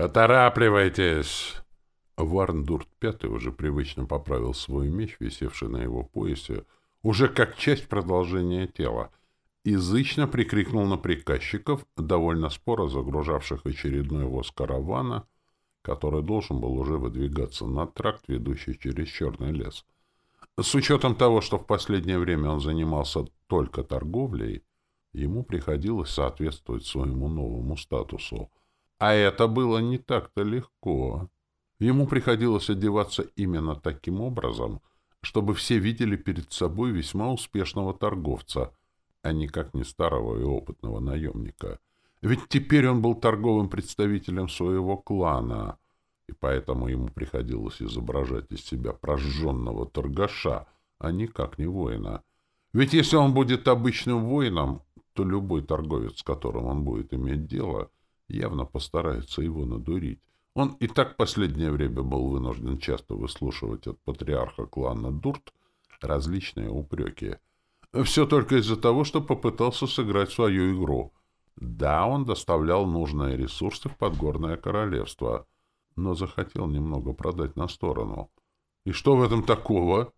«Поторапливайтесь!» Варндурт Пятый уже привычно поправил свой меч, висевший на его поясе, уже как часть продолжения тела, язычно прикрикнул на приказчиков, довольно споро загружавших очередной воз каравана, который должен был уже выдвигаться на тракт, ведущий через Черный лес. С учетом того, что в последнее время он занимался только торговлей, ему приходилось соответствовать своему новому статусу. А это было не так-то легко. Ему приходилось одеваться именно таким образом, чтобы все видели перед собой весьма успешного торговца, а никак не старого и опытного наемника. Ведь теперь он был торговым представителем своего клана, и поэтому ему приходилось изображать из себя прожженного торгаша, а никак не воина. Ведь если он будет обычным воином, то любой торговец, с которым он будет иметь дело, явно постарается его надурить. Он и так последнее время был вынужден часто выслушивать от патриарха клана Дурт различные упреки. Все только из-за того, что попытался сыграть свою игру. Да, он доставлял нужные ресурсы в Подгорное Королевство, но захотел немного продать на сторону. И что в этом такого?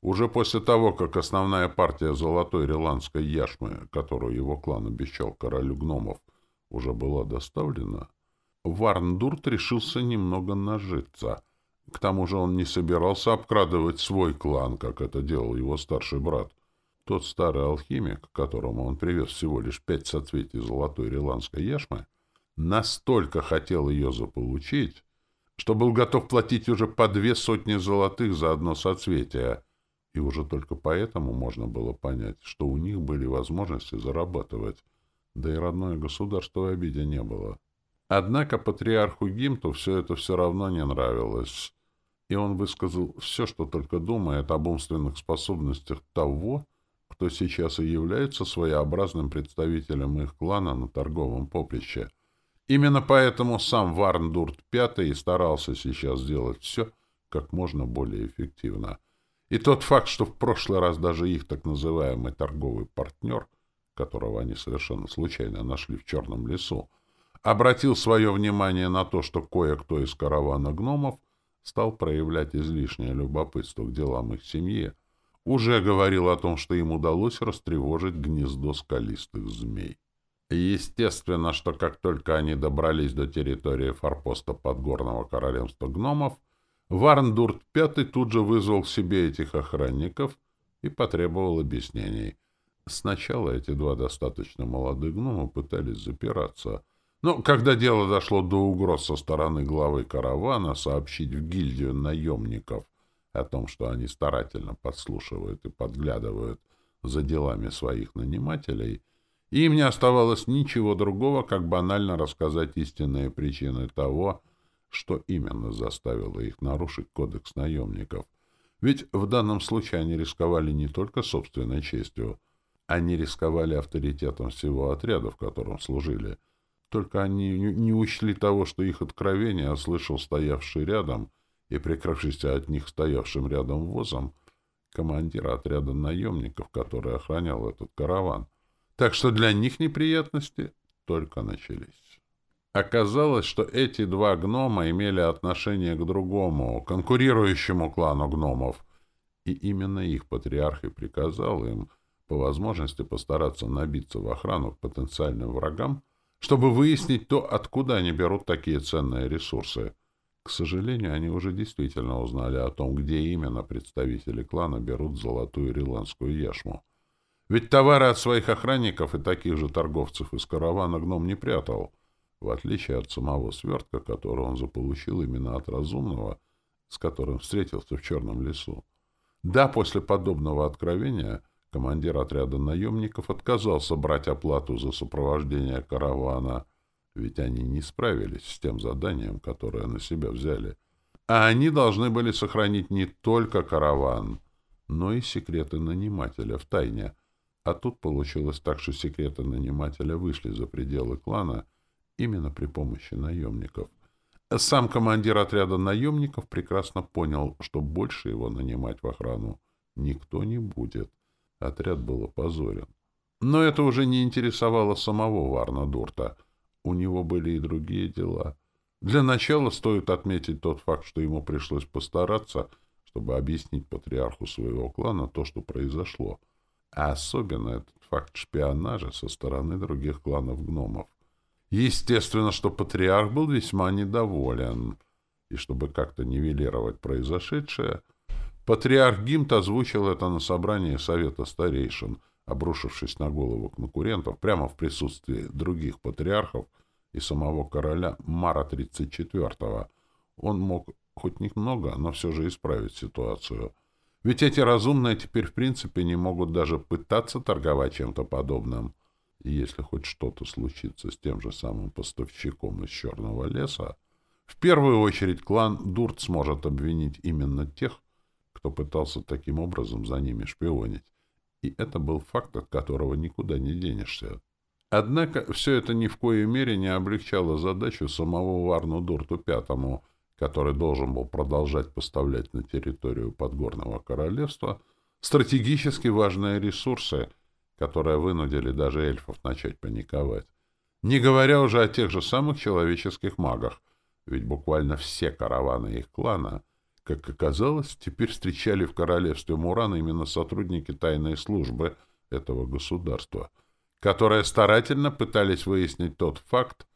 Уже после того, как основная партия золотой риландской яшмы, которую его клан обещал королю гномов, уже была доставлена, Варндурт решился немного нажиться. К тому же он не собирался обкрадывать свой клан, как это делал его старший брат. Тот старый алхимик, которому он привез всего лишь пять соцветий золотой риландской яшмы, настолько хотел ее заполучить, что был готов платить уже по две сотни золотых за одно соцветие, и уже только поэтому можно было понять, что у них были возможности зарабатывать, да и родное государство в обиде не было. Однако патриарху Гимту все это все равно не нравилось, и он высказал все, что только думает об умственных способностях того, кто сейчас и является своеобразным представителем их клана на торговом поприще. Именно поэтому сам Варндурт Пятый старался сейчас сделать все как можно более эффективно. И тот факт, что в прошлый раз даже их так называемый торговый партнер, которого они совершенно случайно нашли в Черном лесу, обратил свое внимание на то, что кое-кто из каравана гномов стал проявлять излишнее любопытство к делам их семьи, уже говорил о том, что им удалось растревожить гнездо скалистых змей. Естественно, что как только они добрались до территории форпоста подгорного королевства гномов, Варндурт Пятый тут же вызвал к себе этих охранников и потребовал объяснений. Сначала эти два достаточно молодых гнома пытались запираться — но когда дело дошло до угроз со стороны главы каравана сообщить в гильдию наемников о том, что они старательно подслушивают и подглядывают за делами своих нанимателей, им не оставалось ничего другого, как банально рассказать истинные причины того, что именно заставило их нарушить кодекс наемников. Ведь в данном случае они рисковали не только собственной честью, они рисковали авторитетом всего отряда, в котором служили — только они не учли того, что их откровение слышал стоявший рядом и прикрывшийся от них стоявшим рядом возом командир отряда наемников, который охранял этот караван. Так что для них неприятности только начались. Оказалось, что эти два гнома имели отношение к другому, конкурирующему клану гномов, и именно их патриарх и приказал им по возможности постараться набиться в охрану к потенциальным врагам, чтобы выяснить то, откуда они берут такие ценные ресурсы. К сожалению, они уже действительно узнали о том, где именно представители клана берут золотую риландскую яшму. Ведь товары от своих охранников и таких же торговцев из каравана гном не прятал, в отличие от самого свертка, который он заполучил именно от разумного, с которым встретился в Черном лесу. Да, после подобного откровения Командир отряда наемников отказался брать оплату за сопровождение каравана, ведь они не справились с тем заданием, которое на себя взяли. А они должны были сохранить не только караван, но и секреты нанимателя в тайне. А тут получилось так, что секреты нанимателя вышли за пределы клана именно при помощи наемников. Сам командир отряда наемников прекрасно понял, что больше его нанимать в охрану никто не будет. Отряд был опозорен. Но это уже не интересовало самого Варна Дурта. У него были и другие дела. Для начала стоит отметить тот факт, что ему пришлось постараться, чтобы объяснить патриарху своего клана то, что произошло. А особенно этот факт шпионажа со стороны других кланов гномов. Естественно, что патриарх был весьма недоволен, и чтобы как-то нивелировать произошедшее, патриарх Гимт озвучил это на собрании Совета Старейшин, обрушившись на голову конкурентов прямо в присутствии других патриархов и самого короля Мара 34-го. Он мог хоть немного, но все же исправить ситуацию. Ведь эти разумные теперь в принципе не могут даже пытаться торговать чем-то подобным. И если хоть что-то случится с тем же самым поставщиком из Черного леса, в первую очередь клан Дурт сможет обвинить именно тех, кто пытался таким образом за ними шпионить. И это был факт, от которого никуда не денешься. Однако все это ни в коей мере не облегчало задачу самого Варну Дурту Пятому, который должен был продолжать поставлять на территорию Подгорного Королевства стратегически важные ресурсы, которые вынудили даже эльфов начать паниковать. Не говоря уже о тех же самых человеческих магах, ведь буквально все караваны их клана, как оказалось, теперь встречали в королевстве Мурана именно сотрудники тайной службы этого государства, которые старательно пытались выяснить тот факт,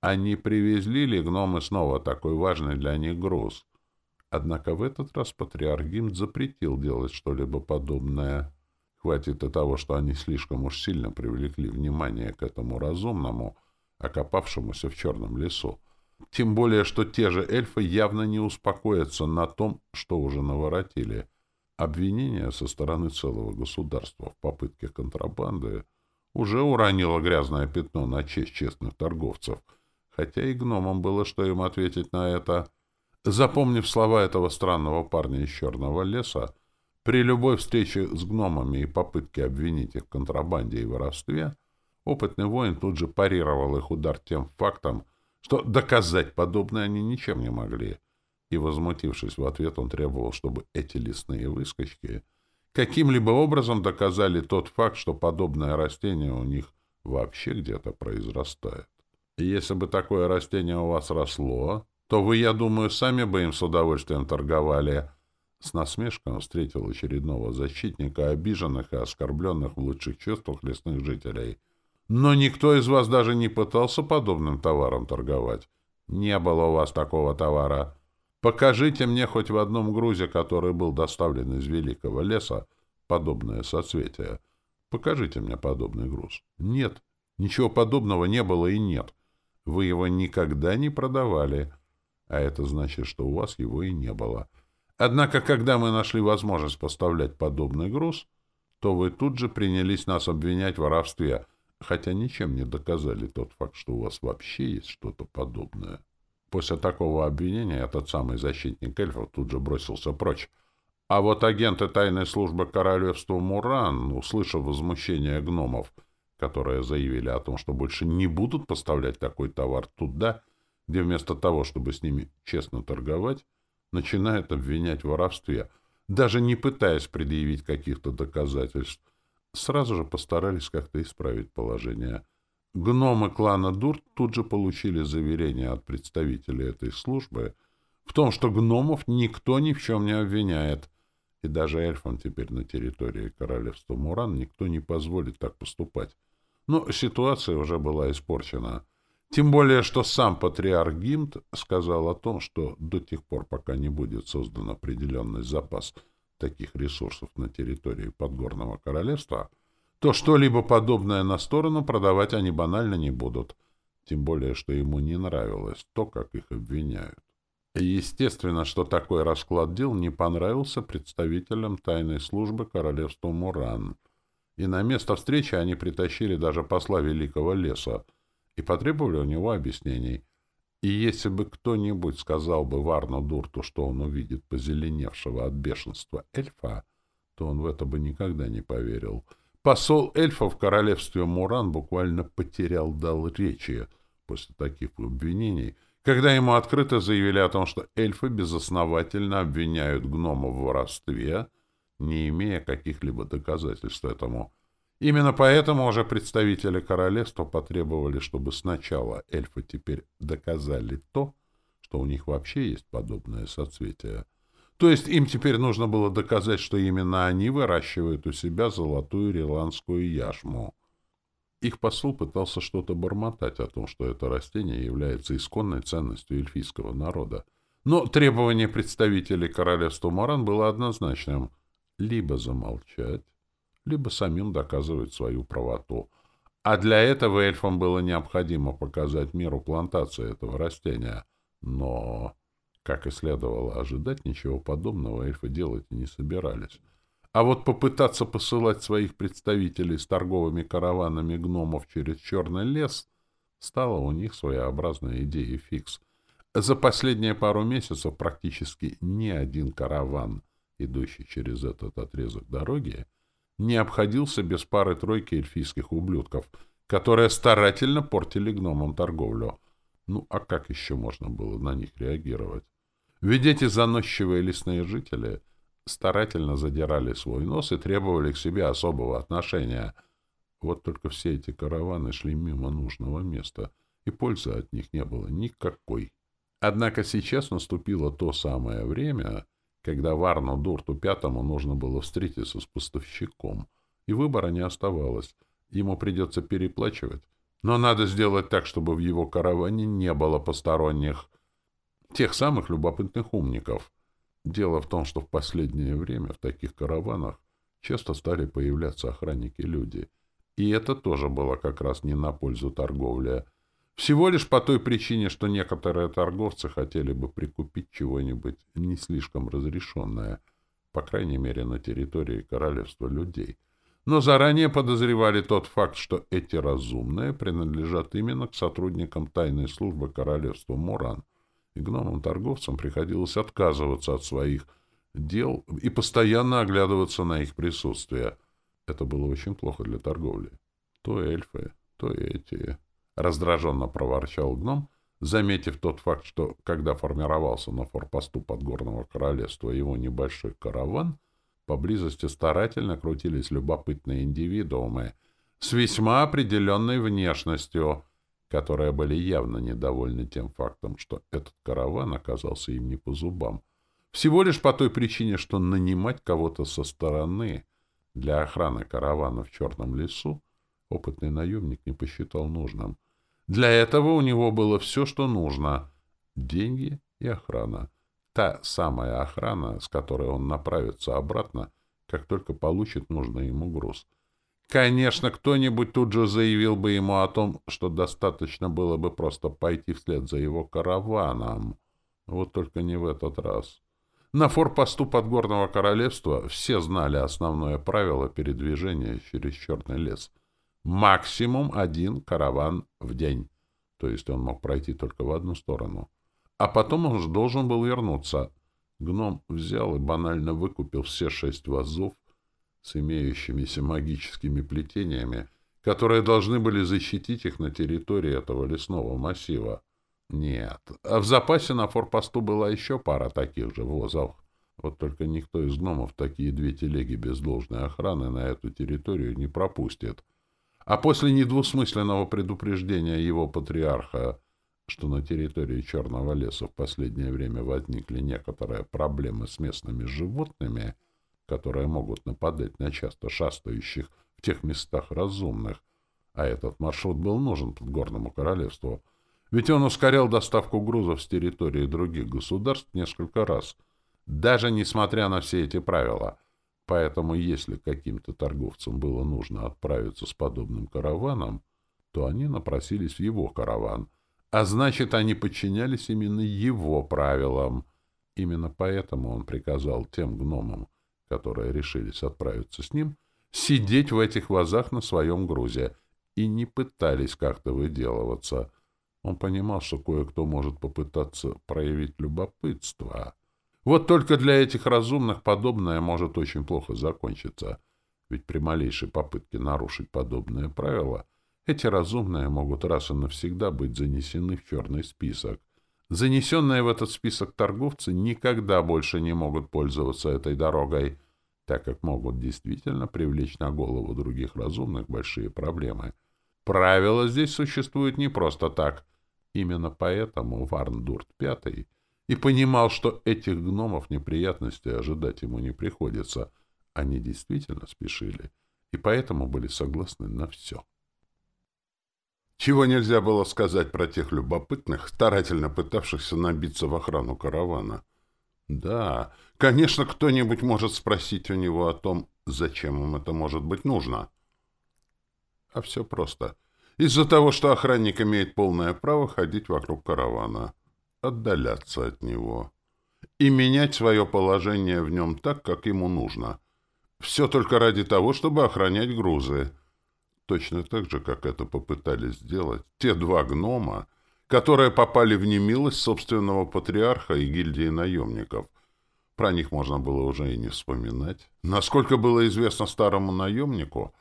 они привезли ли гномы снова такой важный для них груз. Однако в этот раз патриарх Гимд запретил делать что-либо подобное. Хватит и того, что они слишком уж сильно привлекли внимание к этому разумному, окопавшемуся в черном лесу. Тем более, что те же эльфы явно не успокоятся на том, что уже наворотили. Обвинение со стороны целого государства в попытке контрабанды уже уронило грязное пятно на честь честных торговцев, хотя и гномам было что им ответить на это. Запомнив слова этого странного парня из черного леса, при любой встрече с гномами и попытке обвинить их в контрабанде и воровстве, опытный воин тут же парировал их удар тем фактом, что доказать подобное они ничем не могли. И, возмутившись в ответ, он требовал, чтобы эти лесные выскочки каким-либо образом доказали тот факт, что подобное растение у них вообще где-то произрастает. И если бы такое растение у вас росло, то вы, я думаю, сами бы им с удовольствием торговали, с насмешком встретил очередного защитника обиженных и оскорбленных в лучших чувствах лесных жителей. Но никто из вас даже не пытался подобным товаром торговать. Не было у вас такого товара. Покажите мне хоть в одном грузе, который был доставлен из великого леса, подобное соцветие. Покажите мне подобный груз. Нет, ничего подобного не было и нет. Вы его никогда не продавали. А это значит, что у вас его и не было. — Однако, когда мы нашли возможность поставлять подобный груз, то вы тут же принялись нас обвинять в воровстве, хотя ничем не доказали тот факт, что у вас вообще есть что-то подобное. После такого обвинения этот самый защитник эльфов тут же бросился прочь. А вот агенты тайной службы королевства Муран, услышав возмущение гномов, которые заявили о том, что больше не будут поставлять такой товар туда, где вместо того, чтобы с ними честно торговать, начинает обвинять в воровстве, даже не пытаясь предъявить каких-то доказательств, сразу же постарались как-то исправить положение. Гномы клана Дурт тут же получили заверение от представителей этой службы в том, что гномов никто ни в чем не обвиняет, и даже эльфам теперь на территории королевства Муран никто не позволит так поступать. Но ситуация уже была испорчена. Тем более, что сам патриарх Гимт сказал о том, что до тех пор, пока не будет создан определенный запас таких ресурсов на территории Подгорного Королевства, то что-либо подобное на сторону продавать они банально не будут. Тем более, что ему не нравилось то, как их обвиняют. естественно, что такой расклад дел не понравился представителям тайной службы королевства Муран. И на место встречи они притащили даже посла Великого Леса — и потребовали у него объяснений. И если бы кто-нибудь сказал бы Варну Дурту, что он увидит позеленевшего от бешенства эльфа, то он в это бы никогда не поверил. Посол эльфа в королевстве Муран буквально потерял дал речи после таких обвинений, когда ему открыто заявили о том, что эльфы безосновательно обвиняют гномов в воровстве, не имея каких-либо доказательств этому. Именно поэтому уже представители королевства потребовали, чтобы сначала эльфы теперь доказали то, что у них вообще есть подобное соцветие. То есть им теперь нужно было доказать, что именно они выращивают у себя золотую ирландскую яшму. Их посол пытался что-то бормотать о том, что это растение является исконной ценностью эльфийского народа. Но требование представителей королевства Маран было однозначным — либо замолчать, либо самим доказывать свою правоту. А для этого эльфам было необходимо показать миру плантации этого растения. Но, как и следовало ожидать, ничего подобного эльфы делать не собирались. А вот попытаться посылать своих представителей с торговыми караванами гномов через Черный лес стала у них своеобразной идеей фикс. За последние пару месяцев практически ни один караван, идущий через этот отрезок дороги, не обходился без пары-тройки эльфийских ублюдков, которые старательно портили гномам торговлю. Ну, а как еще можно было на них реагировать? Ведь эти заносчивые лесные жители старательно задирали свой нос и требовали к себе особого отношения. Вот только все эти караваны шли мимо нужного места, и пользы от них не было никакой. Однако сейчас наступило то самое время, когда Варну Дурту Пятому нужно было встретиться с поставщиком, и выбора не оставалось. Ему придется переплачивать, но надо сделать так, чтобы в его караване не было посторонних, тех самых любопытных умников — Дело в том, что в последнее время в таких караванах часто стали появляться охранники-люди. И это тоже было как раз не на пользу торговли. Всего лишь по той причине, что некоторые торговцы хотели бы прикупить чего-нибудь не слишком разрешенное, по крайней мере на территории королевства людей. Но заранее подозревали тот факт, что эти разумные принадлежат именно к сотрудникам тайной службы королевства Муран, и гномам-торговцам приходилось отказываться от своих дел и постоянно оглядываться на их присутствие. Это было очень плохо для торговли. То эльфы, то эти... Раздраженно проворчал гном, заметив тот факт, что, когда формировался на форпосту подгорного королевства его небольшой караван, поблизости старательно крутились любопытные индивидуумы с весьма определенной внешностью — которые были явно недовольны тем фактом, что этот караван оказался им не по зубам. Всего лишь по той причине, что нанимать кого-то со стороны для охраны каравана в Черном лесу опытный наемник не посчитал нужным. Для этого у него было все, что нужно — деньги и охрана. Та самая охрана, с которой он направится обратно, как только получит нужный ему груз — Конечно, кто-нибудь тут же заявил бы ему о том, что достаточно было бы просто пойти вслед за его караваном. Вот только не в этот раз. На форпосту Подгорного Королевства все знали основное правило передвижения через Черный лес. Максимум один караван в день. То есть он мог пройти только в одну сторону. А потом он же должен был вернуться. Гном взял и банально выкупил все шесть вазов, с имеющимися магическими плетениями, которые должны были защитить их на территории этого лесного массива. Нет, а в запасе на форпосту была еще пара таких же возов. Вот только никто из гномов такие две телеги без должной охраны на эту территорию не пропустит. А после недвусмысленного предупреждения его патриарха, что на территории Черного леса в последнее время возникли некоторые проблемы с местными животными — которые могут нападать на часто шастающих в тех местах разумных, а этот маршрут был нужен подгорному королевству, ведь он ускорял доставку грузов с территории других государств несколько раз, даже несмотря на все эти правила. Поэтому если каким-то торговцам было нужно отправиться с подобным караваном, то они напросились в его караван, а значит, они подчинялись именно его правилам. Именно поэтому он приказал тем гномам, которые решились отправиться с ним, сидеть в этих вазах на своем грузе и не пытались как-то выделываться. Он понимал, что кое-кто может попытаться проявить любопытство. Вот только для этих разумных подобное может очень плохо закончиться, ведь при малейшей попытке нарушить подобные правила эти разумные могут раз и навсегда быть занесены в черный список, Занесенные в этот список торговцы никогда больше не могут пользоваться этой дорогой, так как могут действительно привлечь на голову других разумных большие проблемы. Правила здесь существуют не просто так. Именно поэтому Варндурт Пятый и понимал, что этих гномов неприятностей ожидать ему не приходится. Они действительно спешили, и поэтому были согласны на все. Чего нельзя было сказать про тех любопытных, старательно пытавшихся набиться в охрану каравана. Да, конечно, кто-нибудь может спросить у него о том, зачем им это может быть нужно. А все просто. Из-за того, что охранник имеет полное право ходить вокруг каравана, отдаляться от него и менять свое положение в нем так, как ему нужно. Все только ради того, чтобы охранять грузы. Точно так же, как это попытались сделать те два гнома, которые попали в немилость собственного патриарха и гильдии наемников. Про них можно было уже и не вспоминать. Насколько было известно старому наемнику,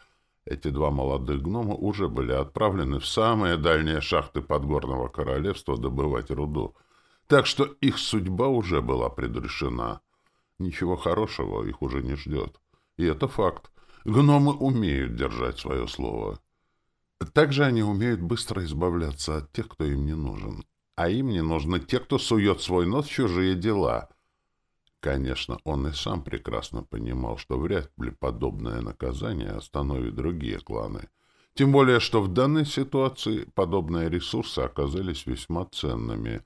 эти два молодых гнома уже были отправлены в самые дальние шахты подгорного королевства добывать руду, так что их судьба уже была предрешена. Ничего хорошего их уже не ждет. И это факт. Гномы умеют держать свое слово. Также они умеют быстро избавляться от тех, кто им не нужен. А им не нужны те, кто сует свой нос в чужие дела. Конечно, он и сам прекрасно понимал, что вряд ли подобное наказание остановит другие кланы. Тем более, что в данной ситуации подобные ресурсы оказались весьма ценными.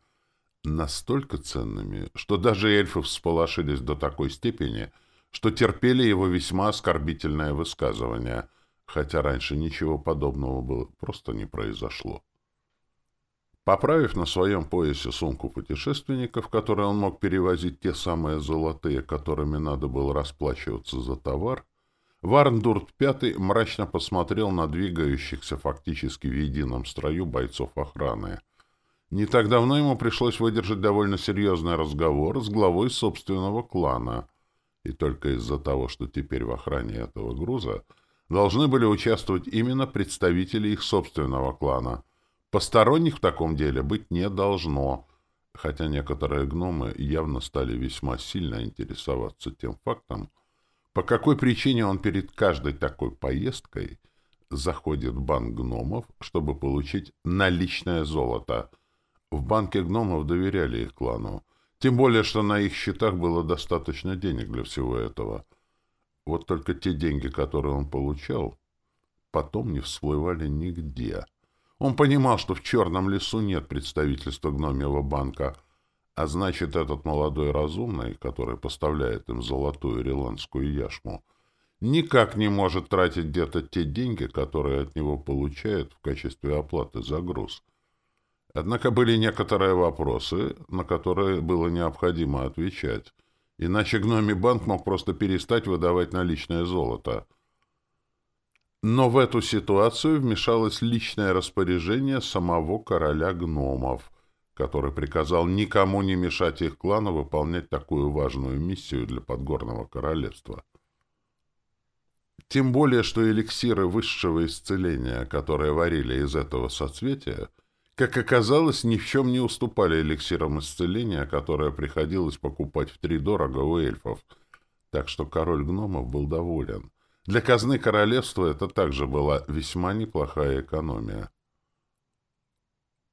Настолько ценными, что даже эльфы всполошились до такой степени — что терпели его весьма оскорбительное высказывание, хотя раньше ничего подобного было просто не произошло. Поправив на своем поясе сумку путешественника, в которой он мог перевозить те самые золотые, которыми надо было расплачиваться за товар, Варндурт V мрачно посмотрел на двигающихся фактически в едином строю бойцов охраны. Не так давно ему пришлось выдержать довольно серьезный разговор с главой собственного клана — и только из-за того, что теперь в охране этого груза должны были участвовать именно представители их собственного клана. Посторонних в таком деле быть не должно, хотя некоторые гномы явно стали весьма сильно интересоваться тем фактом, по какой причине он перед каждой такой поездкой заходит в банк гномов, чтобы получить наличное золото. В банке гномов доверяли их клану, тем более, что на их счетах было достаточно денег для всего этого. Вот только те деньги, которые он получал, потом не всплывали нигде. Он понимал, что в Черном лесу нет представительства гномьего банка, а значит, этот молодой разумный, который поставляет им золотую ирландскую яшму, никак не может тратить где-то те деньги, которые от него получают в качестве оплаты за груз — Однако были некоторые вопросы, на которые было необходимо отвечать, иначе гномий банк мог просто перестать выдавать наличное золото. Но в эту ситуацию вмешалось личное распоряжение самого короля гномов, который приказал никому не мешать их клану выполнять такую важную миссию для подгорного королевства. Тем более, что эликсиры высшего исцеления, которые варили из этого соцветия, как оказалось, ни в чем не уступали эликсирам исцеления, которые приходилось покупать втридорого у эльфов. Так что король гномов был доволен. Для казны королевства это также была весьма неплохая экономия.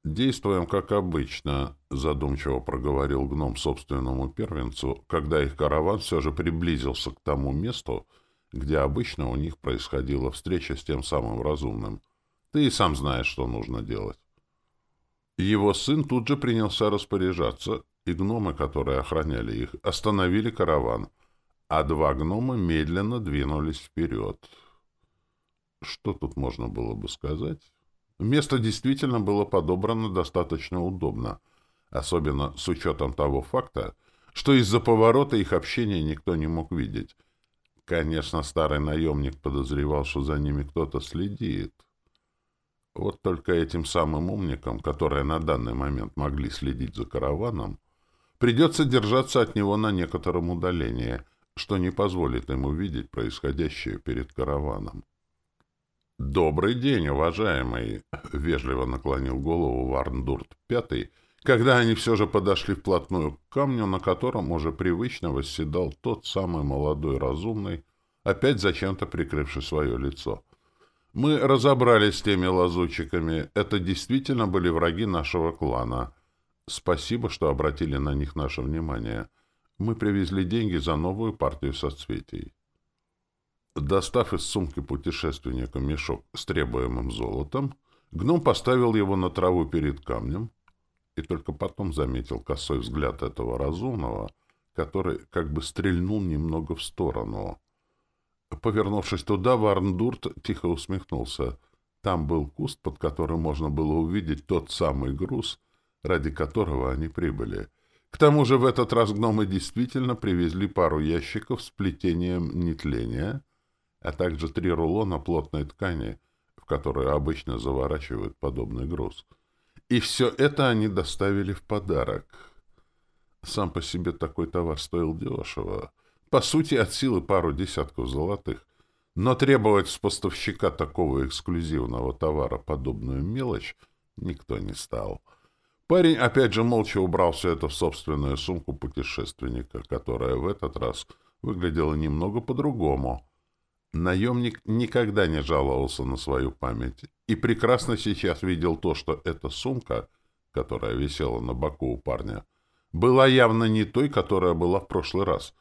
«Действуем как обычно», — задумчиво проговорил гном собственному первенцу, когда их караван все же приблизился к тому месту, где обычно у них происходила встреча с тем самым разумным. «Ты и сам знаешь, что нужно делать». Его сын тут же принялся распоряжаться, и гномы, которые охраняли их, остановили караван, а два гнома медленно двинулись вперед. Что тут можно было бы сказать? Место действительно было подобрано достаточно удобно, особенно с учетом того факта, что из-за поворота их общения никто не мог видеть. Конечно, старый наемник подозревал, что за ними кто-то следит — вот только этим самым умникам, которые на данный момент могли следить за караваном, придется держаться от него на некотором удалении, что не позволит им увидеть происходящее перед караваном. «Добрый день, уважаемый!» — вежливо наклонил голову Варндурт Пятый, когда они все же подошли вплотную к камню, на котором уже привычно восседал тот самый молодой разумный, опять зачем-то прикрывший свое лицо — Мы разобрались с теми лазутчиками. Это действительно были враги нашего клана. Спасибо, что обратили на них наше внимание. Мы привезли деньги за новую партию соцветий. Достав из сумки путешественника мешок с требуемым золотом, гном поставил его на траву перед камнем и только потом заметил косой взгляд этого разумного, который как бы стрельнул немного в сторону. Повернувшись туда, Варндурт тихо усмехнулся. Там был куст, под которым можно было увидеть тот самый груз, ради которого они прибыли. К тому же в этот раз гномы действительно привезли пару ящиков с плетением нетления, а также три рулона плотной ткани, в которую обычно заворачивают подобный груз. И все это они доставили в подарок. Сам по себе такой товар стоил дешево. По сути, от силы пару десятков золотых. Но требовать с поставщика такого эксклюзивного товара подобную мелочь никто не стал. Парень опять же молча убрал все это в собственную сумку путешественника, которая в этот раз выглядела немного по-другому. Наемник никогда не жаловался на свою память и прекрасно сейчас видел то, что эта сумка, которая висела на боку у парня, была явно не той, которая была в прошлый раз.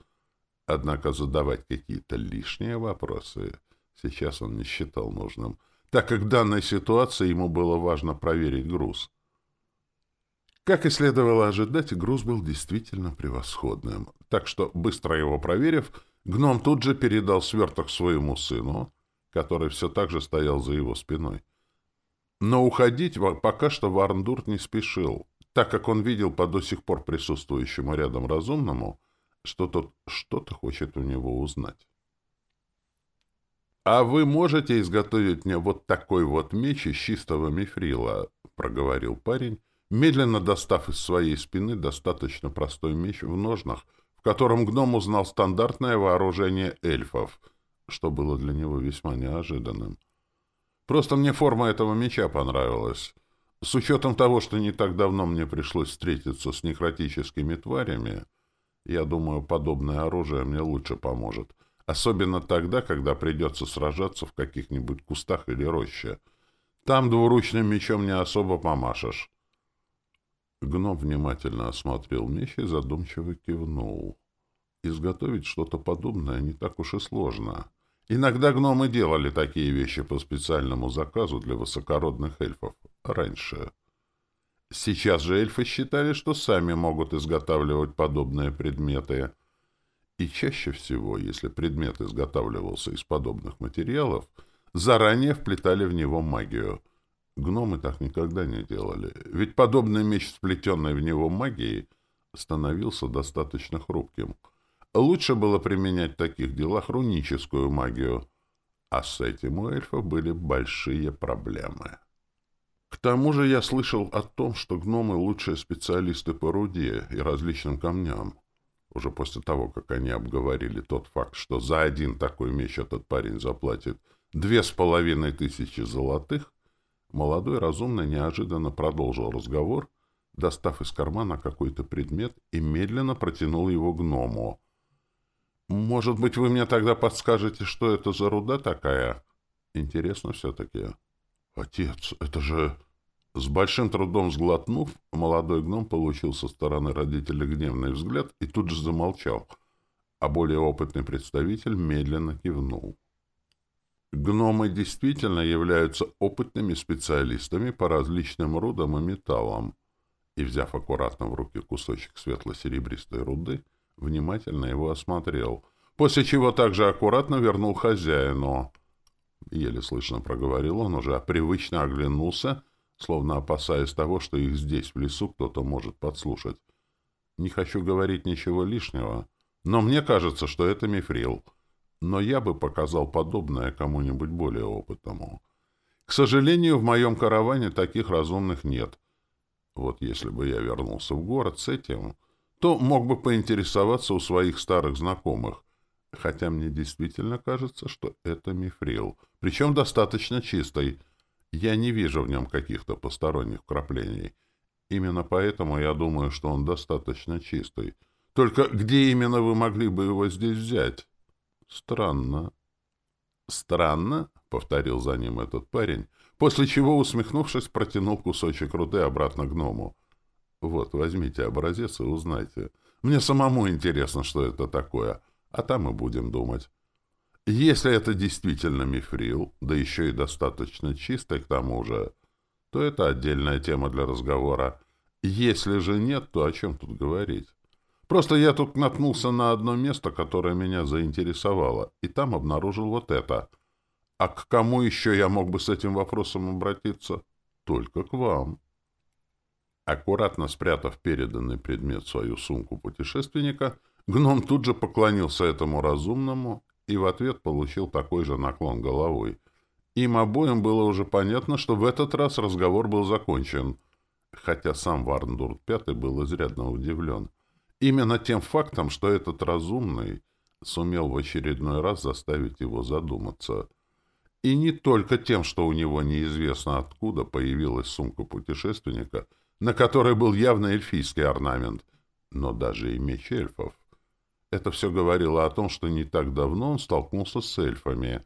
Однако задавать какие-то лишние вопросы сейчас он не считал нужным, так как в данной ситуации ему было важно проверить груз. Как и следовало ожидать, груз был действительно превосходным, так что, быстро его проверив, гном тут же передал сверток своему сыну, который все так же стоял за его спиной. Но уходить пока что Варндурт не спешил так как он видел по до сих пор присутствующему рядом разумному, что тот что-то хочет у него узнать. «А вы можете изготовить мне вот такой вот меч из чистого мифрила?» — проговорил парень, медленно достав из своей спины достаточно простой меч в ножнах, в котором гном узнал стандартное вооружение эльфов, что было для него весьма неожиданным. «Просто мне форма этого меча понравилась». С учетом того, что не так давно мне пришлось встретиться с некротическими тварями, я думаю, подобное оружие мне лучше поможет. Особенно тогда, когда придется сражаться в каких-нибудь кустах или роще. Там двуручным мечом не особо помашешь. Гном внимательно осмотрел меч и задумчиво кивнул. Изготовить что-то подобное не так уж и сложно. Иногда гномы делали такие вещи по специальному заказу для высокородных эльфов раньше. Сейчас же эльфы считали, что сами могут изготавливать подобные предметы. И чаще всего, если предмет изготавливался из подобных материалов, заранее вплетали в него магию. Гномы так никогда не делали, ведь подобный меч, сплетенный в него магией, становился достаточно хрупким. Лучше было применять в таких делах руническую магию, а с этим у эльфов были большие проблемы. К тому же я слышал о том, что гномы — лучшие специалисты по руде и различным камням. Уже после того, как они обговорили тот факт, что за один такой меч этот парень заплатит две с половиной тысячи золотых, молодой разумный неожиданно продолжил разговор, достав из кармана какой-то предмет и медленно протянул его гному. «Может быть, вы мне тогда подскажете, что это за руда такая? Интересно все-таки». «Отец, это же...» С большим трудом сглотнув, молодой гном получил со стороны родителя гневный взгляд и тут же замолчал, а более опытный представитель медленно кивнул. Гномы действительно являются опытными специалистами по различным рудам и металлам, и, взяв аккуратно в руки кусочек светло-серебристой руды, внимательно его осмотрел, после чего также аккуратно вернул хозяину, Еле слышно проговорил он уже, а привычно оглянулся, словно опасаясь того, что их здесь, в лесу, кто-то может подслушать. Не хочу говорить ничего лишнего, но мне кажется, что это мифрил. Но я бы показал подобное кому-нибудь более опытному. К сожалению, в моем караване таких разумных нет. Вот если бы я вернулся в город с этим, то мог бы поинтересоваться у своих старых знакомых, хотя мне действительно кажется, что это мифрил, причем достаточно чистый. Я не вижу в нем каких-то посторонних вкраплений. Именно поэтому я думаю, что он достаточно чистый. Только где именно вы могли бы его здесь взять? Странно. Странно? повторил за ним этот парень, после чего, усмехнувшись, протянул кусочек руды обратно гному. Вот, возьмите образец и узнайте. Мне самому интересно, что это такое, а там и будем думать. Если это действительно мифрил, да еще и достаточно чистый к тому же, то это отдельная тема для разговора. Если же нет, то о чем тут говорить? Просто я тут наткнулся на одно место, которое меня заинтересовало, и там обнаружил вот это. А к кому еще я мог бы с этим вопросом обратиться? Только к вам. Аккуратно спрятав переданный предмет в свою сумку путешественника, гном тут же поклонился этому разумному и в ответ получил такой же наклон головой. Им обоим было уже понятно, что в этот раз разговор был закончен, хотя сам Варндурт Пятый был изрядно удивлен. Именно тем фактом, что этот разумный сумел в очередной раз заставить его задуматься. И не только тем, что у него неизвестно откуда появилась сумка путешественника, на которой был явно эльфийский орнамент, но даже и меч эльфов. Это все говорило о том, что не так давно он столкнулся с эльфами,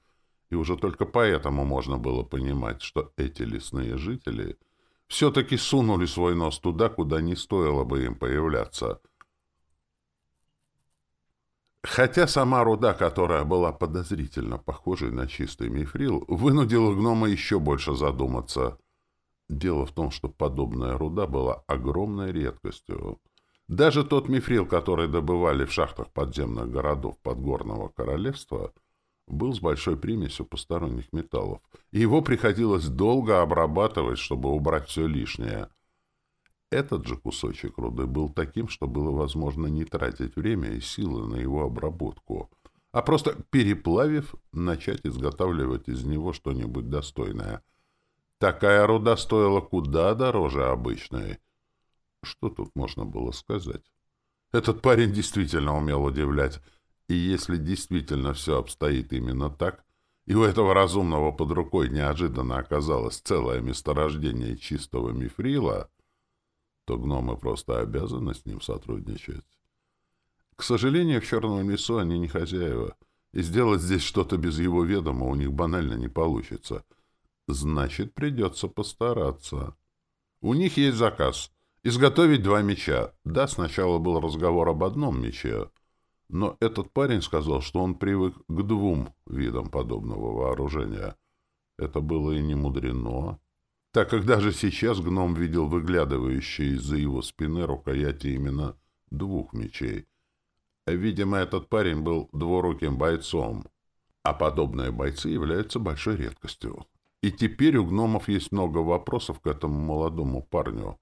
и уже только поэтому можно было понимать, что эти лесные жители все-таки сунули свой нос туда, куда не стоило бы им появляться — Хотя сама руда, которая была подозрительно похожей на чистый мифрил, вынудила гнома еще больше задуматься. Дело в том, что подобная руда была огромной редкостью. Даже тот мифрил, который добывали в шахтах подземных городов Подгорного Королевства, был с большой примесью посторонних металлов, и его приходилось долго обрабатывать, чтобы убрать все лишнее — этот же кусочек руды был таким, что было возможно не тратить время и силы на его обработку, а просто переплавив, начать изготавливать из него что-нибудь достойное. Такая руда стоила куда дороже обычной. Что тут можно было сказать? Этот парень действительно умел удивлять. И если действительно все обстоит именно так, и у этого разумного под рукой неожиданно оказалось целое месторождение чистого мифрила, то гномы просто обязаны с ним сотрудничать. К сожалению, в Черном лесу они не хозяева, и сделать здесь что-то без его ведома у них банально не получится. Значит, придется постараться. У них есть заказ — изготовить два меча. Да, сначала был разговор об одном мече, но этот парень сказал, что он привык к двум видам подобного вооружения. Это было и не мудрено так как даже сейчас гном видел выглядывающие из-за его спины рукояти именно двух мечей. Видимо, этот парень был двуруким бойцом, а подобные бойцы являются большой редкостью. И теперь у гномов есть много вопросов к этому молодому парню.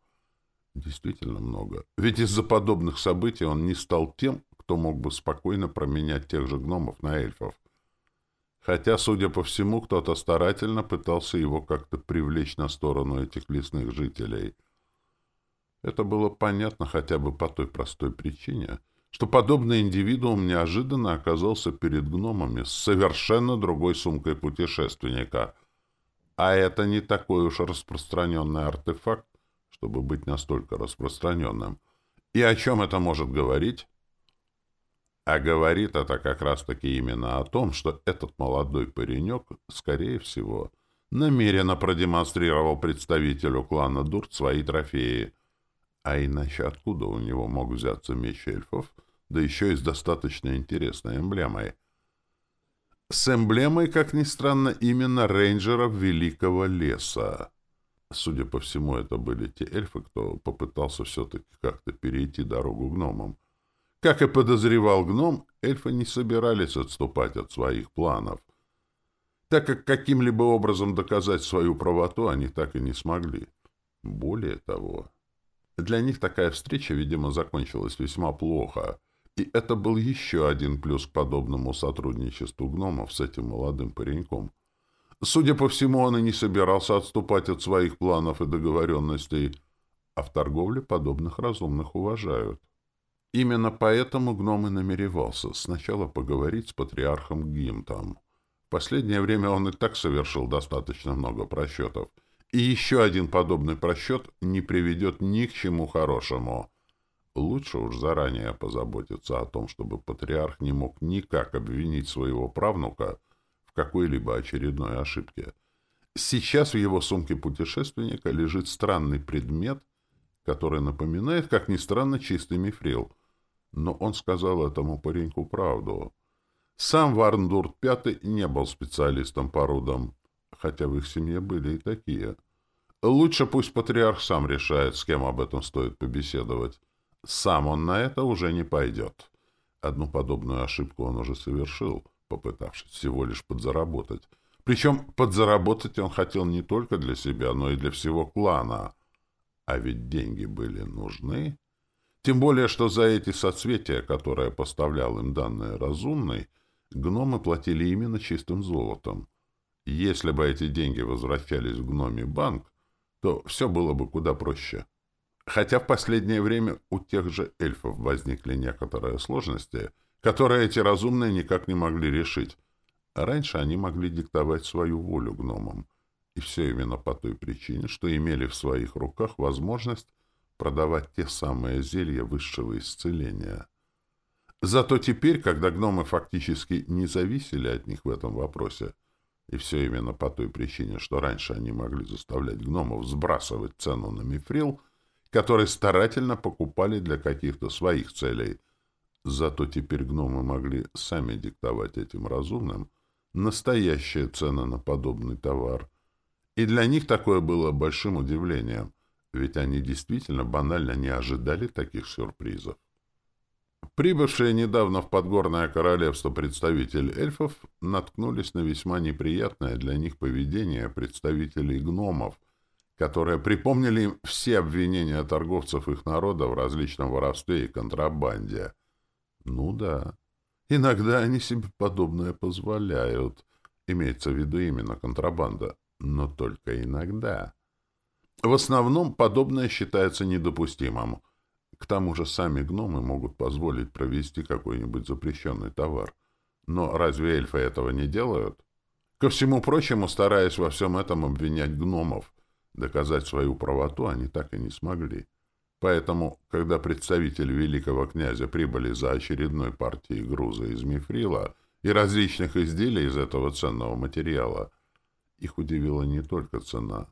Действительно много. Ведь из-за подобных событий он не стал тем, кто мог бы спокойно променять тех же гномов на эльфов хотя, судя по всему, кто-то старательно пытался его как-то привлечь на сторону этих лесных жителей. Это было понятно хотя бы по той простой причине, что подобный индивидуум неожиданно оказался перед гномами с совершенно другой сумкой путешественника. А это не такой уж распространенный артефакт, чтобы быть настолько распространенным. И о чем это может говорить? А говорит это как раз-таки именно о том, что этот молодой паренек, скорее всего, намеренно продемонстрировал представителю клана Дурт свои трофеи. А иначе откуда у него мог взяться меч эльфов, да еще и с достаточно интересной эмблемой? С эмблемой, как ни странно, именно рейнджеров Великого Леса. Судя по всему, это были те эльфы, кто попытался все-таки как-то перейти дорогу гномам. Как и подозревал гном, эльфы не собирались отступать от своих планов, так как каким-либо образом доказать свою правоту они так и не смогли. Более того, для них такая встреча, видимо, закончилась весьма плохо, и это был еще один плюс к подобному сотрудничеству гномов с этим молодым пареньком. Судя по всему, он и не собирался отступать от своих планов и договоренностей, а в торговле подобных разумных уважают. Именно поэтому гном и намеревался сначала поговорить с патриархом Гимтом. В последнее время он и так совершил достаточно много просчетов. И еще один подобный просчет не приведет ни к чему хорошему. Лучше уж заранее позаботиться о том, чтобы патриарх не мог никак обвинить своего правнука в какой-либо очередной ошибке. Сейчас в его сумке путешественника лежит странный предмет, который напоминает, как ни странно, чистый мифрил. Но он сказал этому пареньку правду. Сам Варндурт Пятый не был специалистом по рудам, хотя в их семье были и такие. Лучше пусть патриарх сам решает, с кем об этом стоит побеседовать. Сам он на это уже не пойдет. Одну подобную ошибку он уже совершил, попытавшись всего лишь подзаработать. Причем подзаработать он хотел не только для себя, но и для всего клана. А ведь деньги были нужны. Тем более, что за эти соцветия, которые поставлял им данные разумный, гномы платили именно чистым золотом. Если бы эти деньги возвращались в гноме банк, то все было бы куда проще. Хотя в последнее время у тех же эльфов возникли некоторые сложности, которые эти разумные никак не могли решить. раньше они могли диктовать свою волю гномам. И все именно по той причине, что имели в своих руках возможность продавать те самые зелья высшего исцеления. Зато теперь, когда гномы фактически не зависели от них в этом вопросе, и все именно по той причине, что раньше они могли заставлять гномов сбрасывать цену на мифрил — которые старательно покупали для каких-то своих целей. Зато теперь гномы могли сами диктовать этим разумным настоящие цены на подобный товар. И для них такое было большим удивлением, ведь они действительно банально не ожидали таких сюрпризов. Прибывшие недавно в Подгорное Королевство представители эльфов наткнулись на весьма неприятное для них поведение представителей гномов — которые припомнили им все обвинения торговцев их народа в различном воровстве и контрабанде. Ну да, иногда они себе подобное позволяют. Имеется в виду именно контрабанда, но только иногда. В основном подобное считается недопустимым. К тому же сами гномы могут позволить провести какой-нибудь запрещенный товар. Но разве эльфы этого не делают? Ко всему прочему, стараясь во всем этом обвинять гномов — Доказать свою правоту они так и не смогли. Поэтому, когда представители великого князя прибыли за очередной партией груза из мифрила и различных изделий из этого ценного материала, их удивила не только цена.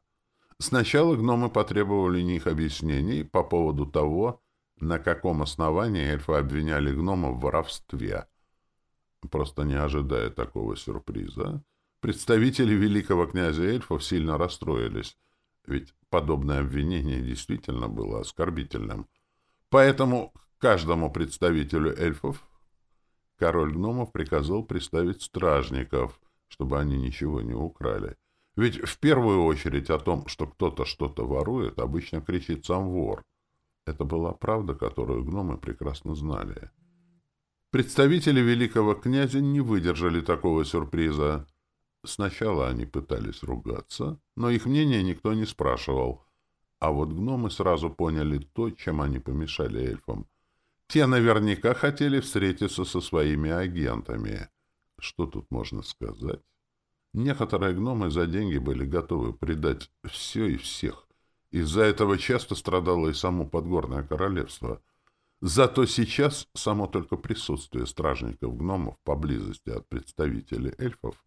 Сначала гномы потребовали них объяснений по поводу того, на каком основании эльфы обвиняли гномов в воровстве. Просто не ожидая такого сюрприза, представители великого князя эльфов сильно расстроились — ведь подобное обвинение действительно было оскорбительным. Поэтому каждому представителю эльфов король гномов приказал приставить стражников, чтобы они ничего не украли. Ведь в первую очередь о том, что кто-то что-то ворует, обычно кричит сам вор. Это была правда, которую гномы прекрасно знали. Представители великого князя не выдержали такого сюрприза. Сначала они пытались ругаться, но их мнение никто не спрашивал. А вот гномы сразу поняли то, чем они помешали эльфам. Те наверняка хотели встретиться со своими агентами. Что тут можно сказать? Некоторые гномы за деньги были готовы предать все и всех. Из-за этого часто страдало и само Подгорное Королевство. Зато сейчас само только присутствие стражников-гномов поблизости от представителей эльфов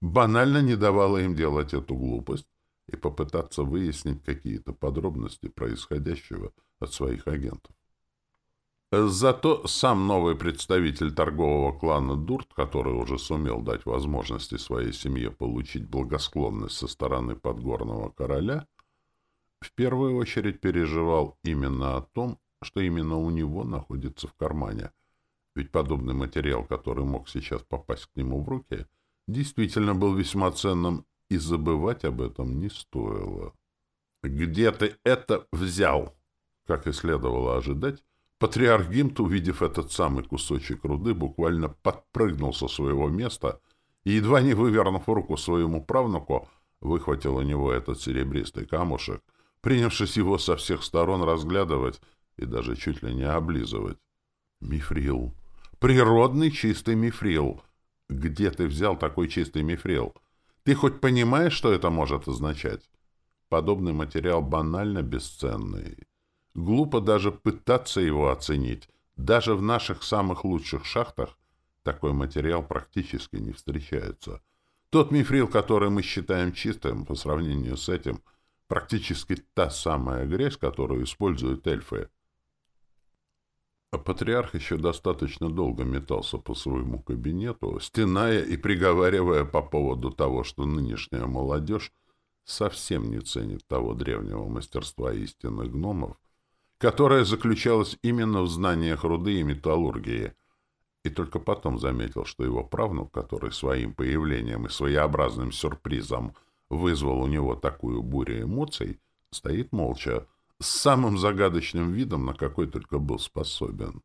банально не давала им делать эту глупость и попытаться выяснить какие-то подробности происходящего от своих агентов. Зато сам новый представитель торгового клана Дурт, который уже сумел дать возможности своей семье получить благосклонность со стороны подгорного короля, в первую очередь переживал именно о том, что именно у него находится в кармане. Ведь подобный материал, который мог сейчас попасть к нему в руки — действительно был весьма ценным, и забывать об этом не стоило. «Где ты это взял?» Как и следовало ожидать, патриарх Гимт, увидев этот самый кусочек руды, буквально подпрыгнул со своего места и, едва не вывернув руку своему правнуку, выхватил у него этот серебристый камушек, принявшись его со всех сторон разглядывать и даже чуть ли не облизывать. Мифрил. Природный чистый мифрил — где ты взял такой чистый мифрил? Ты хоть понимаешь, что это может означать? Подобный материал банально бесценный. Глупо даже пытаться его оценить. Даже в наших самых лучших шахтах такой материал практически не встречается. Тот мифрил, который мы считаем чистым, по сравнению с этим, практически та самая грязь, которую используют эльфы. А патриарх еще достаточно долго метался по своему кабинету, стеная и приговаривая по поводу того, что нынешняя молодежь совсем не ценит того древнего мастерства истинных гномов, которое заключалось именно в знаниях руды и металлургии, и только потом заметил, что его правнук, который своим появлением и своеобразным сюрпризом вызвал у него такую бурю эмоций, стоит молча, с самым загадочным видом, на какой только был способен.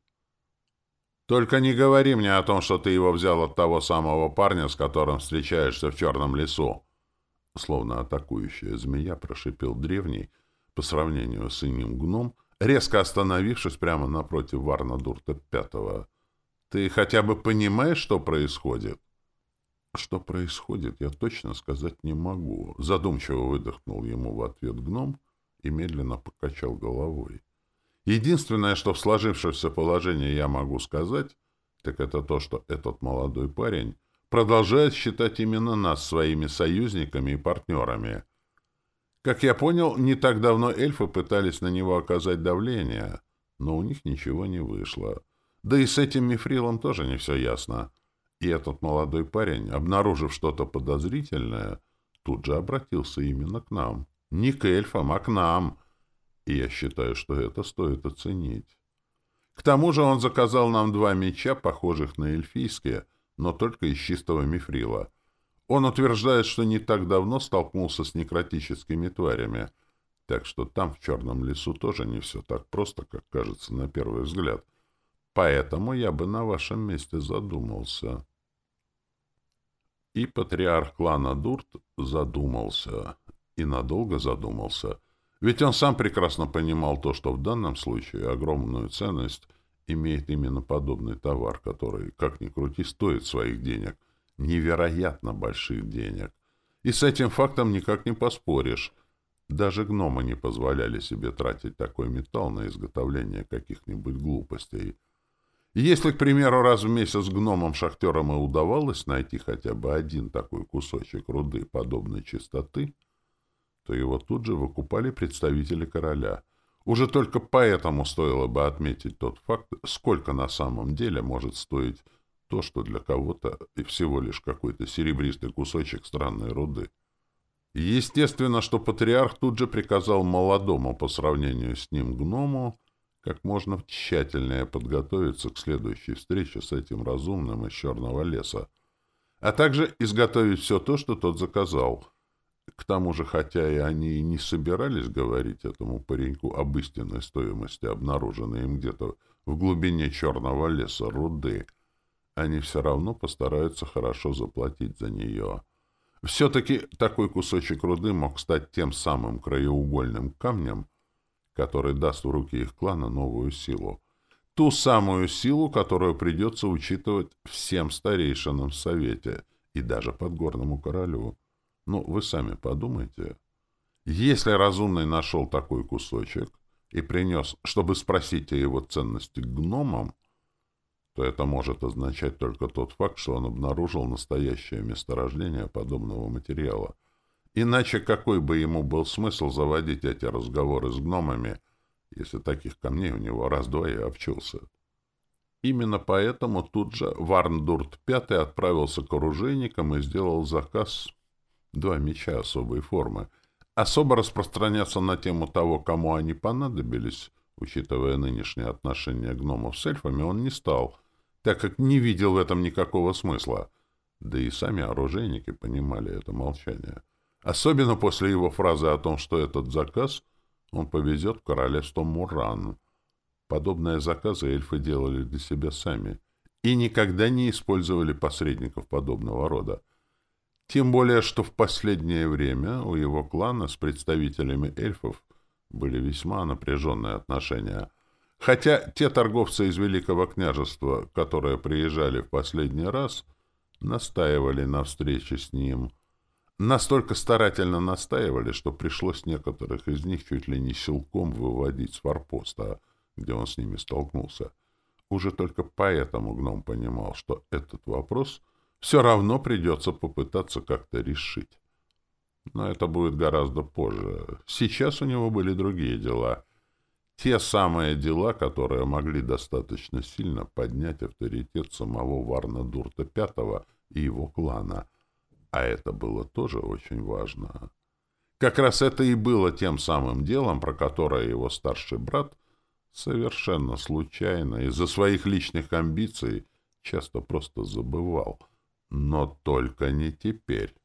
«Только не говори мне о том, что ты его взял от того самого парня, с которым встречаешься в черном лесу!» Словно атакующая змея прошипел древний, по сравнению с иним гном, резко остановившись прямо напротив Варна Дурта Пятого. «Ты хотя бы понимаешь, что происходит?» «Что происходит, я точно сказать не могу», — задумчиво выдохнул ему в ответ гном — и медленно покачал головой. Единственное, что в сложившемся положении я могу сказать, так это то, что этот молодой парень продолжает считать именно нас своими союзниками и партнерами. Как я понял, не так давно эльфы пытались на него оказать давление, но у них ничего не вышло. Да и с этим мифрилом тоже не все ясно. И этот молодой парень, обнаружив что-то подозрительное, тут же обратился именно к нам. Не к эльфам, а к нам. И я считаю, что это стоит оценить. К тому же он заказал нам два меча, похожих на эльфийские, но только из чистого мифрила. Он утверждает, что не так давно столкнулся с некротическими тварями, так что там, в Черном лесу, тоже не все так просто, как кажется на первый взгляд. Поэтому я бы на вашем месте задумался. И патриарх клана Дурт задумался и надолго задумался. Ведь он сам прекрасно понимал то, что в данном случае огромную ценность имеет именно подобный товар, который, как ни крути, стоит своих денег. Невероятно больших денег. И с этим фактом никак не поспоришь. Даже гномы не позволяли себе тратить такой металл на изготовление каких-нибудь глупостей. Если, к примеру, раз в месяц гномам-шахтерам и удавалось найти хотя бы один такой кусочек руды подобной чистоты, то его тут же выкупали представители короля. Уже только поэтому стоило бы отметить тот факт, сколько на самом деле может стоить то, что для кого-то и всего лишь какой-то серебристый кусочек странной руды. Естественно, что патриарх тут же приказал молодому по сравнению с ним гному как можно тщательнее подготовиться к следующей встрече с этим разумным из черного леса, а также изготовить все то, что тот заказал — к тому же, хотя и они и не собирались говорить этому пареньку об истинной стоимости, обнаруженной им где-то в глубине черного леса руды, они все равно постараются хорошо заплатить за нее. Все-таки такой кусочек руды мог стать тем самым краеугольным камнем, который даст в руки их клана новую силу. Ту самую силу, которую придется учитывать всем старейшинам в Совете и даже подгорному королю. Ну, вы сами подумайте. Если разумный нашел такой кусочек и принес, чтобы спросить о его ценности гномам, то это может означать только тот факт, что он обнаружил настоящее месторождение подобного материала. Иначе какой бы ему был смысл заводить эти разговоры с гномами, если таких камней у него раз-два и обчился? Именно поэтому тут же Варндурт V отправился к оружейникам и сделал заказ два меча особой формы. Особо распространяться на тему того, кому они понадобились, учитывая нынешние отношения гномов с эльфами, он не стал, так как не видел в этом никакого смысла. Да и сами оружейники понимали это молчание. Особенно после его фразы о том, что этот заказ он повезет в королевство Муран. Подобные заказы эльфы делали для себя сами и никогда не использовали посредников подобного рода. Тем более, что в последнее время у его клана с представителями эльфов были весьма напряженные отношения. Хотя те торговцы из Великого княжества, которые приезжали в последний раз, настаивали на встрече с ним. Настолько старательно настаивали, что пришлось некоторых из них чуть ли не силком выводить с форпоста, где он с ними столкнулся. Уже только поэтому гном понимал, что этот вопрос — все равно придется попытаться как-то решить. Но это будет гораздо позже. Сейчас у него были другие дела. Те самые дела, которые могли достаточно сильно поднять авторитет самого Варна Дурта V и его клана. А это было тоже очень важно. Как раз это и было тем самым делом, про которое его старший брат совершенно случайно из-за своих личных амбиций часто просто забывал. Но только не теперь.